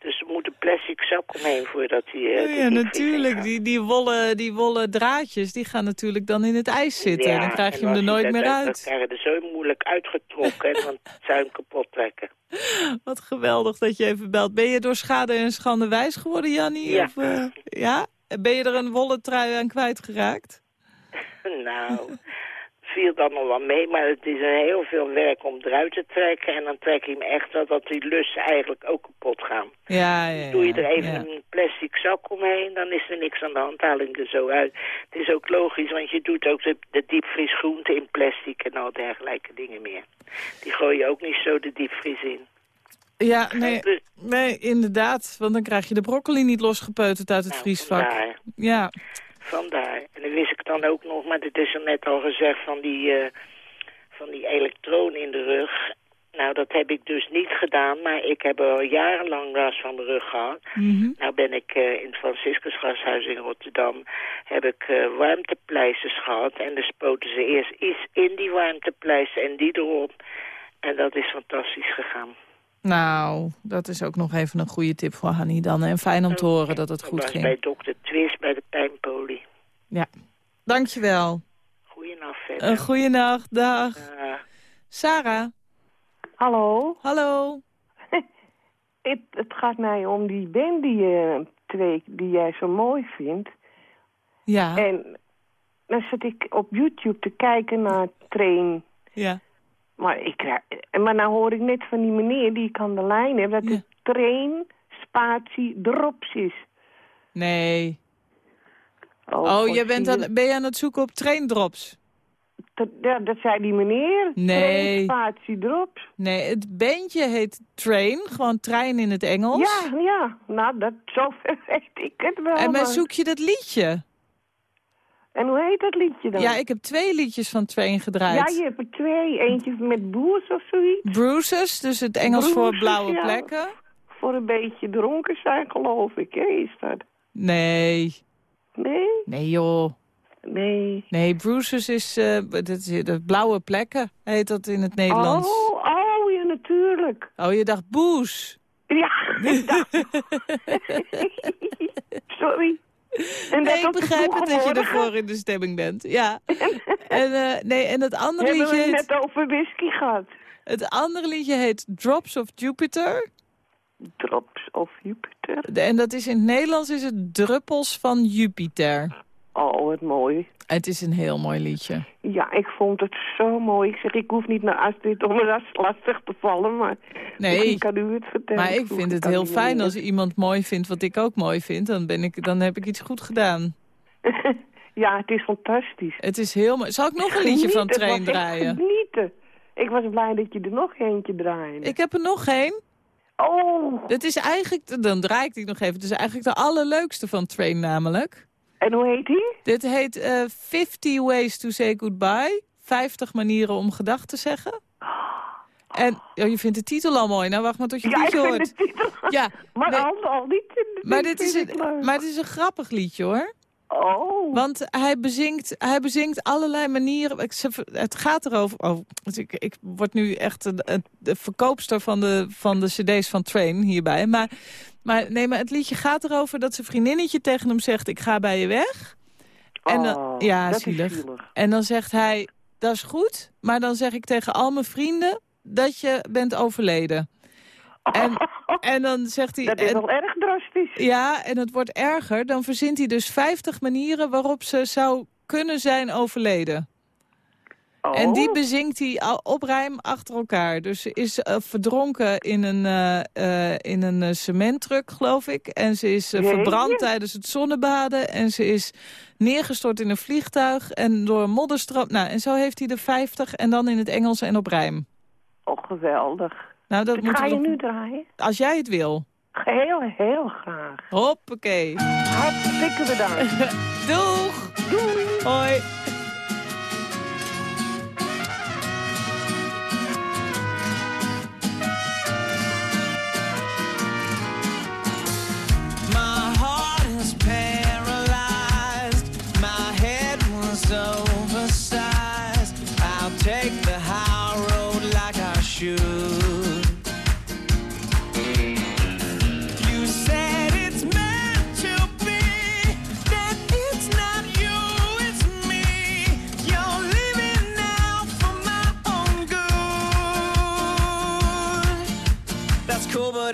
Dus er moet een plastic zak omheen voordat hij de Oh ja, natuurlijk. Die, die, wollen, die wollen draadjes, die gaan natuurlijk dan in het ijs zitten. Ja, dan krijg je en hem er nooit dat meer uit- uit. Dan krijg je er zo moeilijk uitgetrokken, het zou hem kapot trekken. Wat geweldig dat je even belt. Ben je door schade en schande wijs geworden, Jannie? Ja. Of, eh, ja? Ben je er een wollen trui aan kwijtgeraakt? Nou, viel dan nog wel mee, maar het is een heel veel werk om eruit te trekken. En dan trek je hem echt wel dat die lussen eigenlijk ook kapot gaan. Ja, ja, Doe je er even ja. een plastic zak omheen, dan is er niks aan de hand. Haal ik er zo uit. Het is ook logisch, want je doet ook de, de diepvriesgroenten in plastic en al dergelijke dingen meer. Die gooi je ook niet zo de diepvries in. Ja, nee, nee, inderdaad. Want dan krijg je de broccoli niet losgepeuterd uit het vriesvak. Nou, vandaar. Ja, Vandaar. En dan wist ik dan ook nog, maar dit is er net al gezegd, van die, eh, van die elektroon in de rug. Nou, dat heb ik dus niet gedaan, maar ik heb al jarenlang last van mijn rug gehad. Mhm. Nou ben ik eh, in het Franciscus Gasthuis in Rotterdam, heb ik eh, warmtepleisters gehad. En dan spoten ze eerst iets in die warmtepleister en die erop. En dat is fantastisch gegaan. Nou, dat is ook nog even een goede tip voor Hanny dan. En fijn om te horen dat het goed ging. bij dokter Twist bij de pijnpolie. Ja, dankjewel. Goeienacht verder. Een goede nacht, dag. Eh, Sarah. Hallo. Hallo. het, het gaat mij om die band die, je twee, die jij zo mooi vindt. Ja. En dan zit ik op YouTube te kijken naar Train. Ja. Maar, ik, maar nou hoor ik net van die meneer die ik aan de lijn heb... dat het Train spatie drops is. Nee. Oh, Oh, je bent aan, ben je aan het zoeken op traindrops? Dat, ja, dat zei die meneer. Nee. Train spatie drops. Nee, het bandje heet Train, gewoon trein in het Engels. Ja, ja. Nou, dat, zover weet ik het wel. En maar- zoek je dat liedje? En hoe heet dat liedje dan? Ja, ik heb twee liedjes van Train gedraaid. Ja, je hebt er twee. Eentje met boers of zoiets. Bruises, dus het Engels voor blauwe ja. plekken. Voor een beetje dronken zijn, geloof ik, hè, is dat? Nee. Nee? Nee, joh. Nee. Nee, Bruises is, eh, dat is de blauwe plekken, heet dat in het Nederlands. Oh, oh, ja, natuurlijk. Oh, je dacht boes. Ja, ik dacht... Sorry. En nee, ik begrijp het dat je ervoor in de stemming bent. Ja. en, eh, nee, en het andere Hebben we liedje het heet, net over whisky gehad. het andere liedje heet Drops of Jupiter. Drops of Jupiter. En dat is in het Nederlands is het Druppels van Jupiter. Oh, wat mooi. Het is een heel mooi liedje. Ja, ik vond het zo mooi. Ik zeg, ik hoef niet naar Astrid om er lastig te vallen, maar Nee, kan u het vertellen. Maar ik vind het heel fijn als iemand mooi vindt wat ik ook mooi vind. Dan, ben ik, dan heb ik iets goed gedaan. Ja, het is fantastisch. Het is heel mooi. Zal ik nog een liedje van Train draaien? Genieten. Ik was blij dat je er nog eentje draaide. Ik heb er nog één. Oh. Het is eigenlijk, dan draai ik die nog even. Het is eigenlijk de allerleukste van Train namelijk. En hoe heet die? Dit heet eh 50 Ways to Say Goodbye. 50 manieren om gedag te zeggen. En oh, je vindt de titel al mooi. Nou, wacht maar tot je Ja, ik liedje vind hoort. de titel... Ja, Maar nee. al, al niet... Maar dit, is een, maar het is een grappig liedje, hoor. Oh. Want hij bezingt, hij bezingt allerlei manieren. Ik, ze- het gaat erover... Oh, dus ik, ik word nu echt een- een- de verkoopster van de, van de cd's van Train hierbij. Maar, maar, nee, maar het liedje gaat erover dat zijn vriendinnetje tegen hem zegt... ik ga bij je weg. En dan, Oh, ja, zielig. En dan zegt hij, dat is goed. Maar dan zeg ik tegen al mijn vrienden dat je bent overleden. En, en dan zegt hij... Dat is wel erg drastisch. ja, en het wordt erger. Dan verzint hij dus 50 manieren waarop ze zou kunnen zijn overleden. Oh. En die bezinkt hij op rijm achter elkaar. Dus ze is eh, verdronken in een, eh, eh, in een cementtruck, geloof ik. En ze is verbrand tijdens het zonnebaden. En ze is neergestort in een vliegtuig en door een modderstroom. Nou, en zo heeft hij de 50 en dan in het Engels en op rijm. Oh, geweldig. Nou, dat Dat moet ga je nu draaien? Als jij het wil. Heel, heel graag. Hoppakee. Hartstikke bedankt. Doeg! Doei! Hoi!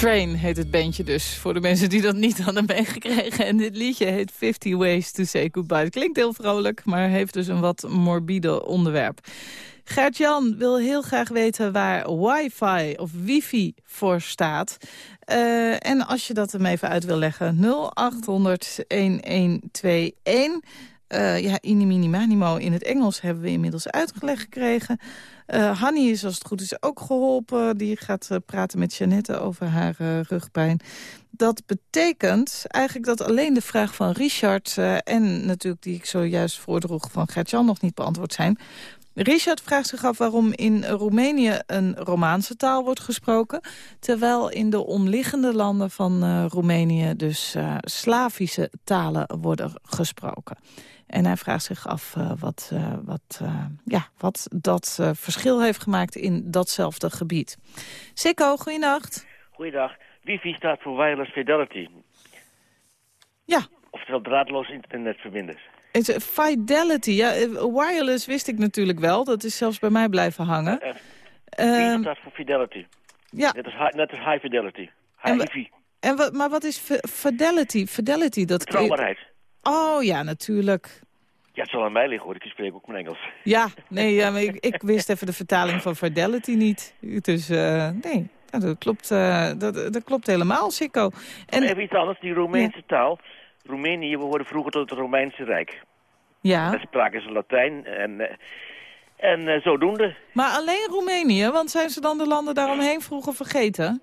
Train heet het bandje dus, voor de mensen die dat niet hadden meegekregen. En dit liedje heet 50 Ways to Say Goodbye. Het klinkt heel vrolijk, maar heeft dus een wat morbide onderwerp. Gert-Jan wil heel graag weten waar wifi of wifi voor staat. Eh, en als je dat hem even uit wil leggen, 0800-1121. Eh, ja, inimini manimo in het Engels hebben we inmiddels uitgelegd gekregen. Uh, Hanny is als het goed is ook geholpen. Die gaat eh, praten met Jeannette over haar eh, rugpijn. Dat betekent eigenlijk dat alleen de vraag van Richard... eh, en natuurlijk die ik zojuist voordroeg van Gert-Jan nog niet beantwoord zijn. Richard vraagt zich af waarom in Roemenië een Romaanse taal wordt gesproken... terwijl in de omliggende landen van eh, Roemenië dus eh, Slavische talen worden gesproken. En hij vraagt zich af eh, wat, wat, ja, wat dat verschil heeft gemaakt in datzelfde gebied. Sikko, goeienacht. Goeiedag. Wifi staat voor Wireless Fidelity. Ja. Oftewel draadloos internetverbinders. Fidelity, ja, eh, wireless wist ik natuurlijk wel. Dat is zelfs bij mij blijven hangen. Wifi Ehm, staat voor Fidelity. ja. Net als, hi- net als High Fidelity. En High wa- Wifi. En wat, maar wat is fi- Fidelity? Fidelity, dat... Betrouwbaarheid. Oh ja, natuurlijk. Ja, het zal aan mij liggen hoor. Ik spreek ook mijn Engels. Ja, nee, ja, maar ik, ik wist even de vertaling van Fidelity niet. Dus eh, nee, dat, klopt, eh, dat, dat klopt helemaal, Sikko. En even iets anders. Die Roemeense taal. Roemenië behoorde vroeger tot het Romeinse Rijk. Ja, Daar spraken ze Latijn en, eh, en eh, zodoende. maar alleen Roemenië, want zijn ze dan de landen daaromheen vroeger vergeten?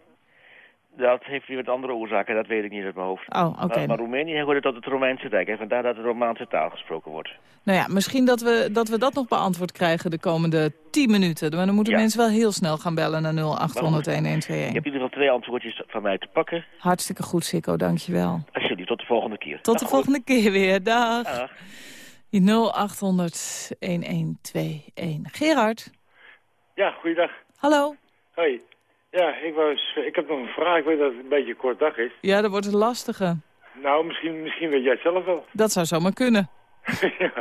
Dat heeft weer wat andere oorzaken, dat weet ik niet uit mijn hoofd. Oh, oké. Maar, maar Roemenië hoorde tot het Romeinse Rijk. En vandaar dat de Romaanse taal gesproken wordt. Nou ja, misschien dat we, dat we dat nog beantwoord krijgen de komende 10 minuten. Maar dan moeten Ja. mensen wel heel snel gaan bellen naar 0800 Je 1121. hebt in ieder geval twee antwoordjes van mij te pakken. Hartstikke goed, Sikko, dankjewel. Alsjeblieft, tot de volgende keer. Tot de volgende keer weer. Dag. Dag. 0800 1121. Gerard, Ja, goeiedag. hallo. Hoi. Ja, ik, was, ik heb nog een vraag. Ik weet dat het een beetje een kort dag is. Ja, dat wordt een lastige. Nou, misschien, misschien weet jij het zelf wel. Dat zou zomaar kunnen. ja.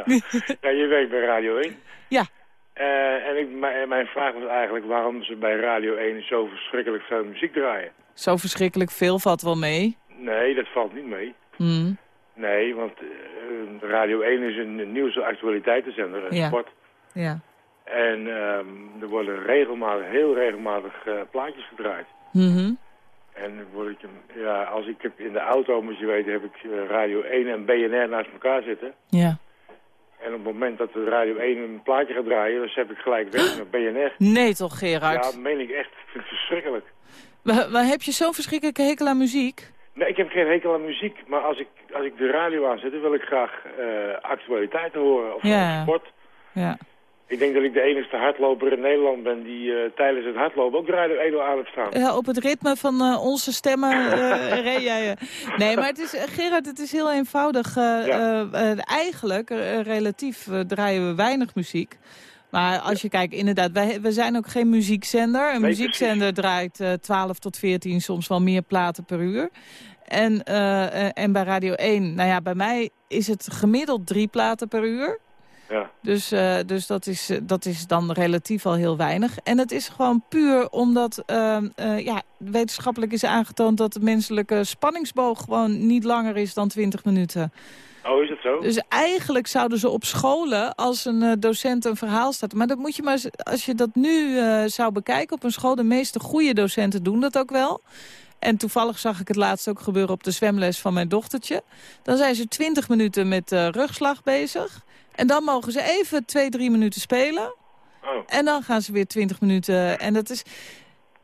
ja, je werkt bij Radio 1. Ja. Eh, en ik, mijn, mijn vraag was eigenlijk waarom ze bij Radio 1 zo verschrikkelijk veel muziek draaien. Zo verschrikkelijk veel valt wel mee. Nee, dat valt niet mee. Hmm. Nee, want eh, Radio 1 is een nieuws- en actualiteitenzender, een Ja. sport. Ja. En ehm, er worden regelmatig, heel regelmatig eh, plaatjes gedraaid. Mhm. En dan word ik, ja, als ik heb in de auto, moet je weten, heb ik eh, Radio 1 en BNR naast elkaar zitten. Ja. En op het moment dat de Radio 1 een plaatje gaat draaien, dan zet ik gelijk weg naar BNR. Nee toch, Gerard? Ja, dat meen ik echt. Ik vind het verschrikkelijk. Maar, maar heb je zo'n verschrikkelijke hekel aan muziek? Nee, ik heb geen hekel aan muziek, maar als ik, als ik de radio aanzet, dan wil ik graag eh, actualiteiten horen of Ja. sport. Ja. Ik denk dat ik de enige hardloper in Nederland ben die eh, tijdens het hardlopen ook de Radio 1 aan het staan. Ja, op het ritme van eh, onze stemmen eh reed jij. Nee, maar het is, Gerard, het is heel eenvoudig. eigenlijk, relatief, draaien we weinig muziek. Maar als je kijkt, inderdaad, wij, we zijn ook geen muziekzender. Een Nee, muziekzender draait eh 12 tot 14, soms wel meer platen per uur. En, eh, eh, en bij Radio 1, nou ja, bij mij is het gemiddeld drie platen per uur. Ja. Dus, eh, dus dat, is, eh, dat is dan relatief al heel weinig. En het is gewoon puur omdat eh, ja, wetenschappelijk is aangetoond... dat de menselijke spanningsboog gewoon niet langer is dan 20 minuten. Oh, is zo? Dus eigenlijk zouden ze op scholen, als een eh, docent een verhaal staat... maar dat moet je maar, als je dat nu eh, zou bekijken op een school... de meeste goede docenten doen dat ook wel... En toevallig zag ik het laatst ook gebeuren op de zwemles van mijn dochtertje. Dan zijn ze 20 minuten met eh, rugslag bezig. En dan mogen ze even twee, drie minuten spelen. Oh. En dan gaan ze weer 20 minuten. En dat is,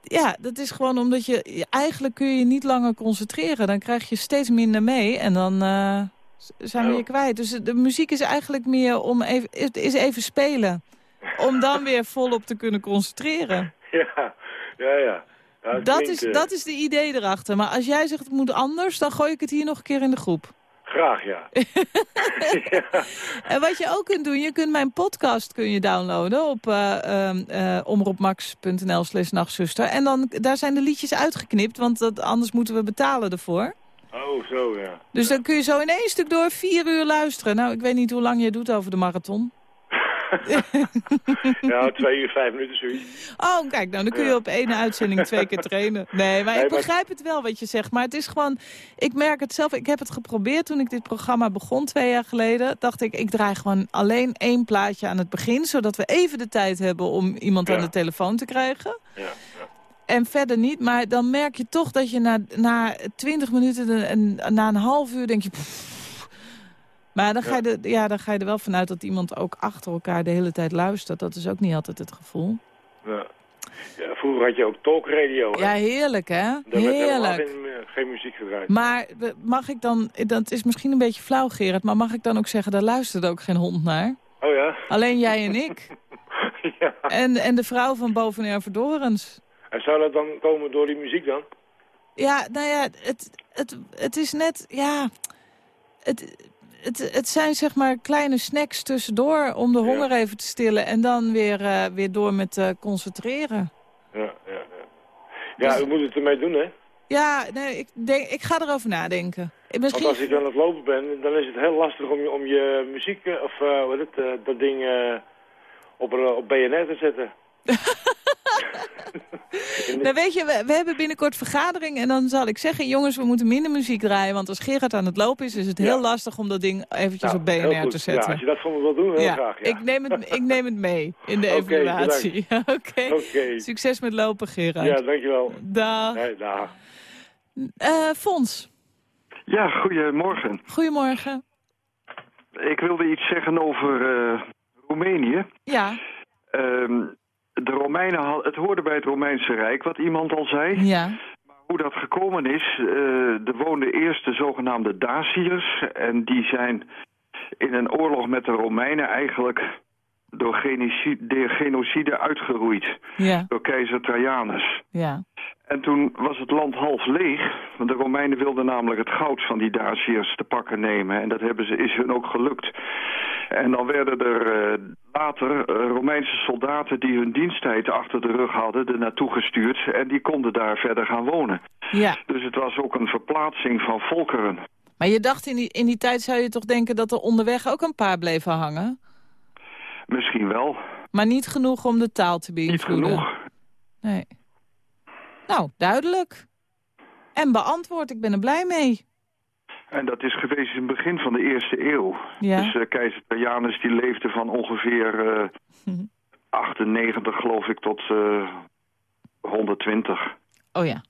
ja, dat is gewoon omdat je... Eigenlijk kun je je niet langer concentreren. Dan krijg je steeds minder mee. En dan zijn we Oh. je kwijt. Dus de muziek is eigenlijk meer om even, is even spelen. Om dan weer volop te kunnen concentreren. Ja, ja, ja. Dat klinkt, is, eh, dat is de idee erachter. Maar als jij zegt het moet anders, dan gooi ik het hier nog een keer in de groep. Graag, ja. En wat je ook kunt doen, je kunt mijn podcast kun je downloaden op eh ehm, eh, omroepmax.nl slash nachtzuster. En dan, daar zijn de liedjes uitgeknipt, want dat, anders moeten we betalen ervoor. Oh, zo, ja. Dus dan kun je zo in één stuk door vier uur luisteren. Nou, ik weet niet hoe lang je doet over de marathon. ja, twee uur, vijf minuten zoiets. Oh, kijk, nou, dan kun je op één uitzending twee keer trainen. Nee, maar Nee, ik maar- begrijp het wel wat je zegt. Maar het is gewoon, ik merk het zelf. Ik heb het geprobeerd toen ik dit programma begon twee jaar geleden. Dacht ik, ik draai gewoon alleen één plaatje aan het begin. Zodat we even de tijd hebben om iemand aan de telefoon te krijgen. Ja, En verder niet, maar dan merk je toch dat je na, na 20 minuten en na een half uur denk je... pff. maar dan ga, je er, ja, dan ga je er wel vanuit dat iemand ook achter elkaar de hele tijd luistert. Dat is ook niet altijd het gevoel. ja. ja. Vroeger had je ook talkradio. Ja, heerlijk hè? Daar werd helemaal Heerlijk. geen, eh, geen muziek gedraaid. Maar mag ik dan, dat is misschien een beetje flauw Gerard, maar mag ik dan ook zeggen, daar luisterde ook geen hond naar? Oh ja? Alleen jij en ik. ja. En, en de vrouw van boven Ervedorens. En zou dat dan komen door die muziek dan? Ja, nou ja, het, het, het is net, ja, het, het, het zijn zeg maar kleine snacks tussendoor om de honger even te stillen en dan weer, eh, weer door met eh, concentreren. Ja, ja, ja. Ja, we moeten het ermee doen, hè? Ja, nee, ik, denk, ik ga erover nadenken. Eh, Misschien... Want als ik aan het lopen ben, dan is het heel lastig om je, om je muziek, of wat het, dat ding eh, op, op BNR te zetten. Nou weet je, we, we hebben binnenkort vergadering en dan zal ik zeggen... jongens, we moeten minder muziek draaien, want als Gerard aan het lopen is... is het heel lastig om dat ding eventjes Nou, op BNR te zetten. Ja, als je dat van me wil doen, heel Ja, graag. Ja. Ik, neem het, ik neem het mee in de Oké, evaluatie. Oké. Oké. Succes met lopen, Gerard. Ja, dankjewel. Dag. Nee, dag. Eh, Fons, Ja, goedemorgen. goedemorgen. Ik wilde iets zeggen over eh, Roemenië. Ja, Ehm, de Romeinen, had- het hoorde bij het Romeinse Rijk, wat iemand al zei. ja, Maar hoe dat gekomen is, eh, er woonden eerst de zogenaamde Daciërs. En die zijn in een oorlog met de Romeinen eigenlijk door genocide, de genocide uitgeroeid. ja, Door keizer Trajanus. ja. En toen was het land half leeg. Want de Romeinen wilden namelijk het goud van die Daciërs te pakken nemen. En dat hebben ze, is hun ook gelukt. En dan werden er eh, later eh, Romeinse soldaten die hun diensttijd achter de rug hadden... er naartoe gestuurd en die konden daar verder gaan wonen. ja. Dus het was ook een verplaatsing van volkeren. Maar je dacht in die, in die tijd zou je toch denken dat er onderweg ook een paar bleven hangen? Misschien wel. Maar niet genoeg om de taal te Niet beïnvloeden? genoeg. Nee. Nou, duidelijk. En beantwoord, ik ben er blij mee. En dat is geweest in het begin van de eerste eeuw. Ja. Dus eh, keizer Trajanus die leefde van ongeveer eh, 98 geloof ik tot eh, 120. Oh ja.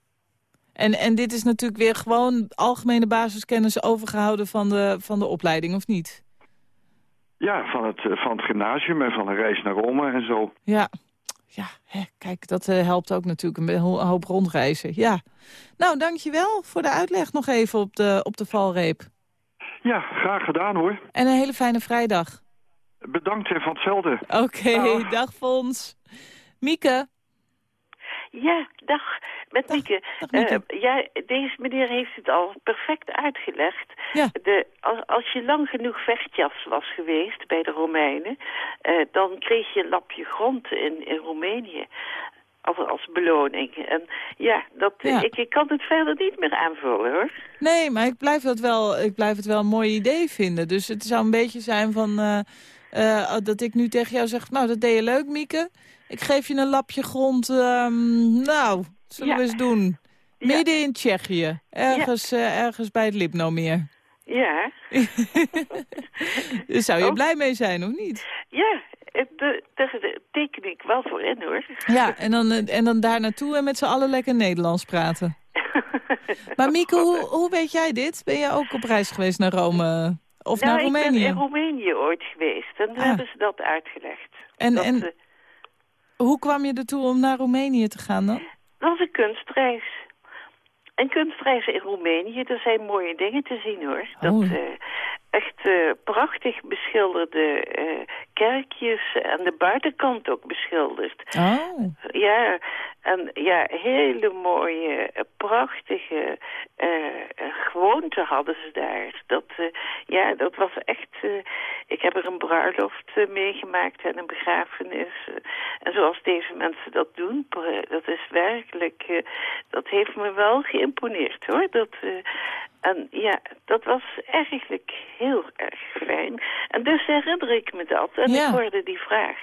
En, en dit is natuurlijk weer gewoon algemene basiskennis overgehouden van de, van de opleiding, of niet? Ja, van het, eh, van het gymnasium en van een reis naar Rome en zo. Ja. Ja, hè, kijk, dat eh, helpt ook natuurlijk een hoop rondreizen. Ja. Nou, dankjewel voor de uitleg nog even op de, op de valreep. Ja, graag gedaan hoor. En een hele fijne vrijdag. Bedankt en van hetzelfde. Oké, dag Fons. Mieke. Ja, dag, met Mieke. Mieke. Eh, ja, deze meneer heeft het al perfect uitgelegd. Ja. De, als, als je lang genoeg vechtjas was geweest bij de Romeinen... eh, dan kreeg je een lapje grond in, in Roemenië als, als beloning. En ja, dat, Ja. Ik, ik kan het verder niet meer aanvullen, hoor. Nee, maar ik blijf, dat wel, ik blijf het wel een mooi idee vinden. Dus het zou een beetje zijn van... eh, eh, dat ik nu tegen jou zeg... Nou, dat deed je leuk, Mieke. Ik geef je een lapje grond. ehm, nou, zullen Ja. we eens doen. Midden in Tsjechië. Ergens, eh, ergens bij het Lipnomeer. Ja, Daar zou je Oh. blij mee zijn, of niet? ja, eh, de- daar teken ik wel voor in, hoor. Ja, en dan, eh, en dan daar naartoe en met z'n allen lekker Nederlands praten. Maar Mieke, hoe, hoe weet jij dit? Ben je ook op reis geweest naar Rome of nou, naar ik ben Roemenië? in Roemenië ooit geweest en Ah. hebben ze dat uitgelegd. En, dat, en eh, hoe kwam je ertoe om naar Roemenië te gaan dan? Dat was een kunstreis. Een kunstreis in Roemenië, er zijn mooie dingen te zien hoor. Dat, Oh. eh, echt eh, prachtig beschilderde eh, kerkjes en de buitenkant ook beschilderd. Oh. Ja, en ja, hele mooie, eh, prachtige eh, gewoonten hadden ze daar. Dat, eh, ja, dat was echt... ik heb er een bruiloft meegemaakt en een begrafenis. en zoals deze mensen dat doen, dat is werkelijk... dat heeft me wel geïmponeerd, hoor. Dat, en ja, dat was eigenlijk heel erg fijn. En dus herinner ik me dat. En Ja. ik hoorde die vraag.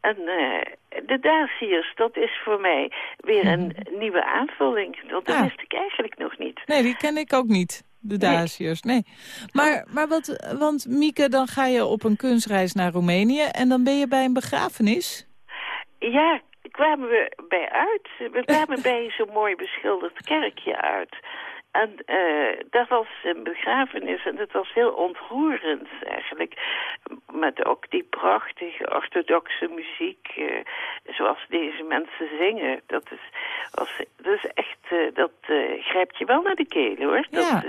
En eh, de Daciërs, dat is voor mij weer een nieuwe aanvulling. Dat Ja. wist ik eigenlijk nog niet. Nee, die ken ik ook niet. De Daciërs, nee. Maar, maar wat, want Mieke, dan ga je op een kunstreis naar Roemenië... en dan ben je bij een begrafenis? Ja, kwamen we bij uit. We kwamen bij zo'n mooi beschilderd kerkje uit. En eh dat was een begrafenis en het was heel ontroerend eigenlijk. Met ook die prachtige orthodoxe muziek, eh, zoals deze mensen zingen. Dat is, was, dat is echt, eh, dat grijpt je wel naar de keel hoor. Dat, Ja.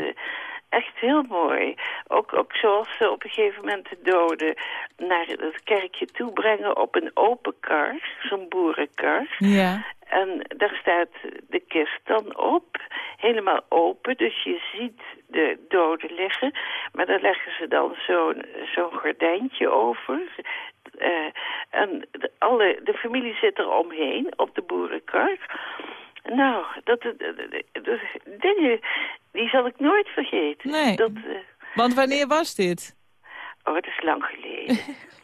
echt heel mooi. Ook, ook zoals ze op een gegeven moment de doden naar het kerkje toe brengen op een open kar, zo'n boerenkar. Ja. En daar staat de kist dan op, helemaal open. Dus je ziet de doden liggen. Maar daar leggen ze dan zo'n zo'n gordijntje over. Eh, en de, alle, de familie zit er omheen op de boerenkar. Nou, dat, dat, dat- dingen, die zal ik nooit vergeten. Nee. Dat, eh, Want wanneer was dit? oh, het is lang geleden.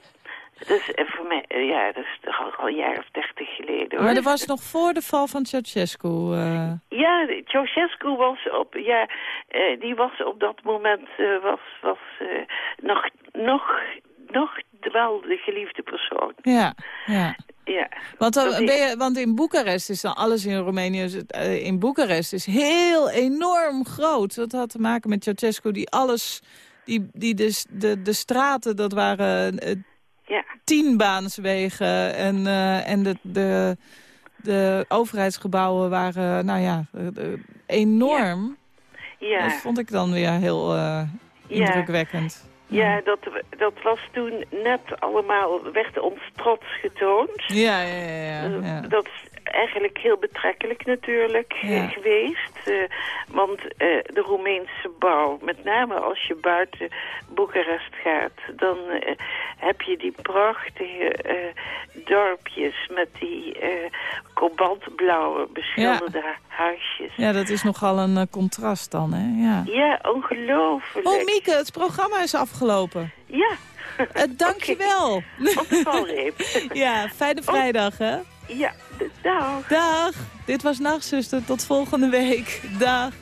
dus voor mij, eh, ja, dat is toch al, al een jaar of dertig geleden. Hoor. Maar dat was nog voor de val van Ceausescu. eh. Ja, Ceausescu was op, ja, die was op dat moment was, was nog, nog, nog wel de geliefde persoon. Ja, ja. Ja. Want, dan ben je, want in Boekarest is dan alles in Roemenië, in Boekarest is heel enorm groot. Dat had te maken met Ceausescu die alles, die, die de, de, de straten, dat waren Ja. tienbaanswegen en, eh, en de, de, de overheidsgebouwen waren, nou ja, eh, enorm. Ja. Dat vond ik dan weer heel eh, indrukwekkend. Ja, dat, dat was toen net allemaal, werd ons trots getoond. Ja, ja, ja. ja, ja. Dat eigenlijk heel betrekkelijk natuurlijk eh, Ja. geweest. eh, want eh, de Roemeense bouw, met name als je buiten Boekarest gaat... dan heb je die prachtige dorpjes met die kobaltblauwe beschilderde huisjes. Ja, dat is nogal een contrast dan, hè? Ja. Ja, ongelooflijk. Oh, Mieke, het programma is afgelopen. Ja. Uh, dankjewel. Op de valreep. ja, fijne vrijdag, hè? Ja, dag. Dag. Dit was Nachtzuster. Tot volgende week. Dag.